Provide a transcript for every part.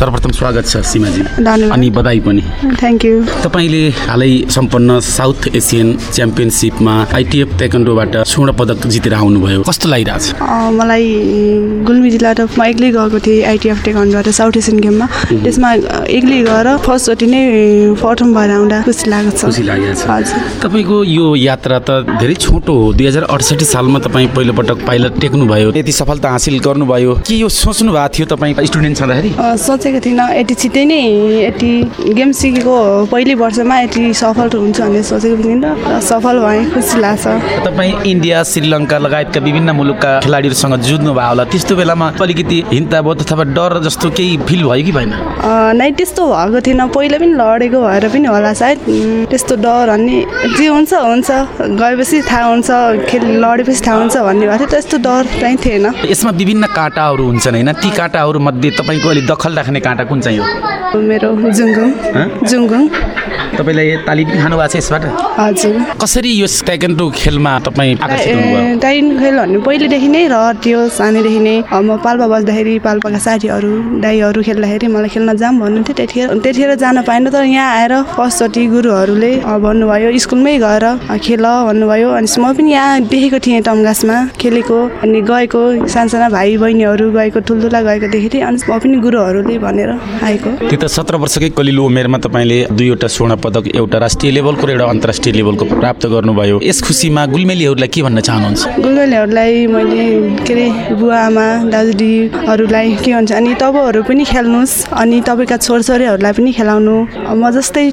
सर्वप्रथम स्वागत छ सीमाजी। अनि बधाई पनि। थ्याङ्क यू तपाईँले हालै सम्पन्न साउथ एसियन च्याम्पियनसिपमा आइटिएफ ताइक्वान्डोबाट स्वर्ण पदक जितेर आउनुभयो। कस्तो लागिरहेछ? मलाई गुल्मी जिल्लाबाट म एक्लै गएको थिएँ आइटिएफ टेकन्डबाट साउथ एसियन गेममा। त्यसमा एक्लै गएर फर्स्टचोटि नै प्रथम भएर आउँदा खुसी लागेको छ। खुसी लागेको छ। तपाईँको यो यात्रा त धेरै छोटो हो। दुई हजार अडसठी सालमा तपाईँ पहिलोपटक पाइलट टेक्नुभयो। यति सफलता हासिल गर्नुभयो। के यो सोच्नु भएको थियो तपाईँ स्टुडेन्ट छँदाखेरि? सोचेको थिइनँ यति छिट्टै नै यति गेम सिकेको पहिलो वर्षमा यति सफल हुन्छ भन्ने सोचेको थिइनँ र सफल भएँ खुसी लाग्छ। तपाईँ इन्डिया श्रीलङ्का लगायतका विभिन्न मुलुकका खेलाडीहरूसँग जुझ्नु भयो होला। त्यस्तो बेलामा अलिकति हिन्ताबोध अथवा डर जस्तो केही फिल भयो कि भएन? नै त्यस्तो भएको थिएन पहिला पनि लडेको भएर पनि होला सायद। त्यस्तो डर भन्ने जे हुन्छ हुन्छ। गएपछि थाहा हुन्छ खेल लडेपछि थाहा हुन्छ भन्ने भएको थियो। त्यस्तो डर चाहिँ थिएन। यसमा विभिन्न काँटाहरू हुन्छन् होइन? ती काँटाहरू मध्ये तपाईँको अलिक दखल राख्ने काँटा कुन चाहिँ हो मेरो जुङगुङ? जुङगुङ। तपाईँले तालिम खानु भएको छ यसबाट? हजुर। कसरी यो ताइक्वान्डो खेलमा तपाईँ टाइन खेल भन्ने पहिलेदेखि नै रहन्थ्यो सानैदेखि नै म पाल्पा बस्दाखेरि पाल्पाका साथीहरू दाईहरू खेल्दाखेरि मलाई खेल्न जाऊँ भन्नुहुन्थ्यो। त्यतिखेर त्यतिखेर जान पाएन तर यहाँ आएर फर्स्टचोटि गुरुहरूले भन्नुभयो स्कुलमै गएर खेल भन्नुभयो। अनि म पनि यहाँ देखेको थिएँ टमगासमा खेलेको अनि गएको सानसाना भाइ बहिनीहरू गएको ठुल्ठुला गएको देखेको थिएँ। अनि म पनि गुरुहरूले भनेर आएको। त्यो त सत्र वर्षकै कलिलो उमेरमा तपाईँले दुईवटा स्वर्ण पदक एउटा राष्ट्रिय लेभलको र एउटा अन्तर्राष्ट्रिय लेभलको प्राप्त गर्नुभयो। यस खुसीमा गुलमेलीहरूलाई के भन्न चाहनुहुन्छ? गुलगुलेहरूलाई मैले के अरे बुवा आमा दाजुदीहरूलाई के भन्छ अनि तपाईँहरू पनि खेल्नुहोस् अनि तपाईँका छोरछोरीहरूलाई पनि खेलाउनु। म जस्तै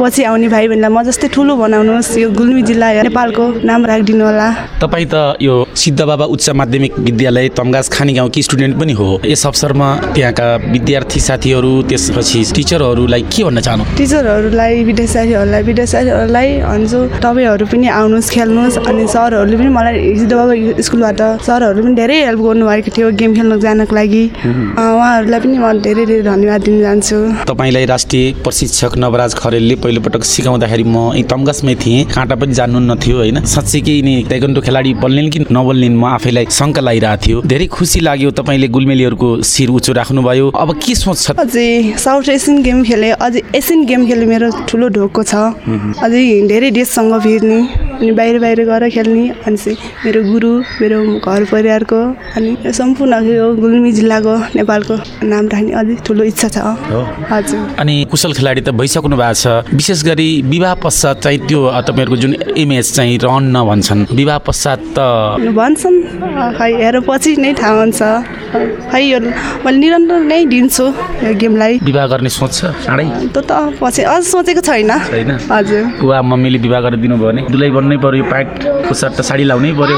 पछि आउने भाइ बहिनीलाई म जस्तै ठुलो बनाउनुहोस् यो गुल्मी जिल्ला नेपालको नाम राखिदिनु होला। तपाईँ त यो सिद्ध बाबा उच्च माध्यमिक विद्यालय तमगास खानी गाउँकी स्टुडेन्ट पनि हो। यस अवसरमा त्यहाँका विद्यार्थी साथीहरू त्यसपछि टिचरहरूलाई के भन्न चाहनु? टिचरहरूलाई विद्यार्थीहरूलाई विद्यार्थीहरूलाई भन्छु तपाईँहरू पनि आउनुहोस् खेल्नुहोस् अनि सरहरूले पनि मलाई सिद्धबाबा स्कुलबाट सरहरूले पनि धेरै हेल्प गर्नुभएको थियो गेम खेल्न जानको लागि। उहाँहरूलाई पनि म धेरै धेरै धन्यवाद दिन चाहन्छु तपाईँलाई राष्ट्रिय प्रशिक्षक नवराज खरेलले पहिलोपटक सिकाउँदाखेरि म यी तमगासमै थिएँ। काँटा पनि जान्नु नथ्यो होइन? साँच्चै नै ताइक्वान्डो खेलाडी बन्लिन् कि नबन्लिन् म आफैलाई शङ्का लागिरहेको थियो। धेरै खुसी लाग्यो तपाईँले गुलमेलीहरूको शिर उचो राख्नुभयो। अब के सोच छ अझै साउथ एसियन गेम खेलेँ अझै एसियन गेम खेल्ने मेरो ठुलो ढोको छ। अझै धेरै देशसँग भिर्ने अनि बाहिर बाहिर गएर खेल्ने अनि चाहिँ मेरो गुरु मेरो घर परिवारको अनि सम्पूर्ण यो गुल्मी जिल्लाको नेपालको नाम राख्ने अझै ठुलो इच्छा छ। हजुर। अनि कुशल खेलाडी त भइसक्नु भएको छ। विशेष गरी विवाह पश्चात चाहिँ त्यो तपाईँहरूको जुन इमेज चाहिँ रहन्न भन्छन्। विवाह पश्चात त भन्छन् खै हेर पछि नै थाहा हुन्छ। खै यो मैले निरन्तर नै दिन्छु यो गेमलाई। विवाह गर्ने सोच छ चाँडै? त्यो त पछि अझ सोचेको छैन। छैन। हजुर। बुवा मम्मीले विवाह गरेर दिनुभयो भने दुलै बन्नै पऱ्यो प्यान्ट पुसार त साडी लाउनै पऱ्यो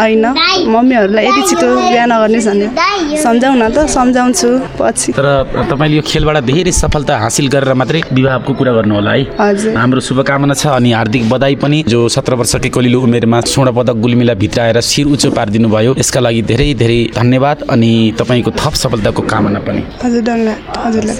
होइन मम्मीहरूलाई यति छिटो बिहा नगर्ने भने सम्झाउन त सम्झाउँछु पछि। तर तपाईँले यो खेलबाट धेरै सफलता हासिल गरेर मात्रै विवाहको कुरा गर्नु होला है। हजुर। हाम्रो शुभकामना छ अनि हार्दिक बधाई पनि। जो सत्र वर्षकै कलिलो उमेरमा स्वर्ण पदक गुल्मीलाई भित्राएर शिर उच्च पारिदिनु भयो यसका लागि धेरै धेरै धन्यवाद अनि तपाईँको थप सफलताको कामना पनि। हजुर धन्यवाद। हजुरलाई।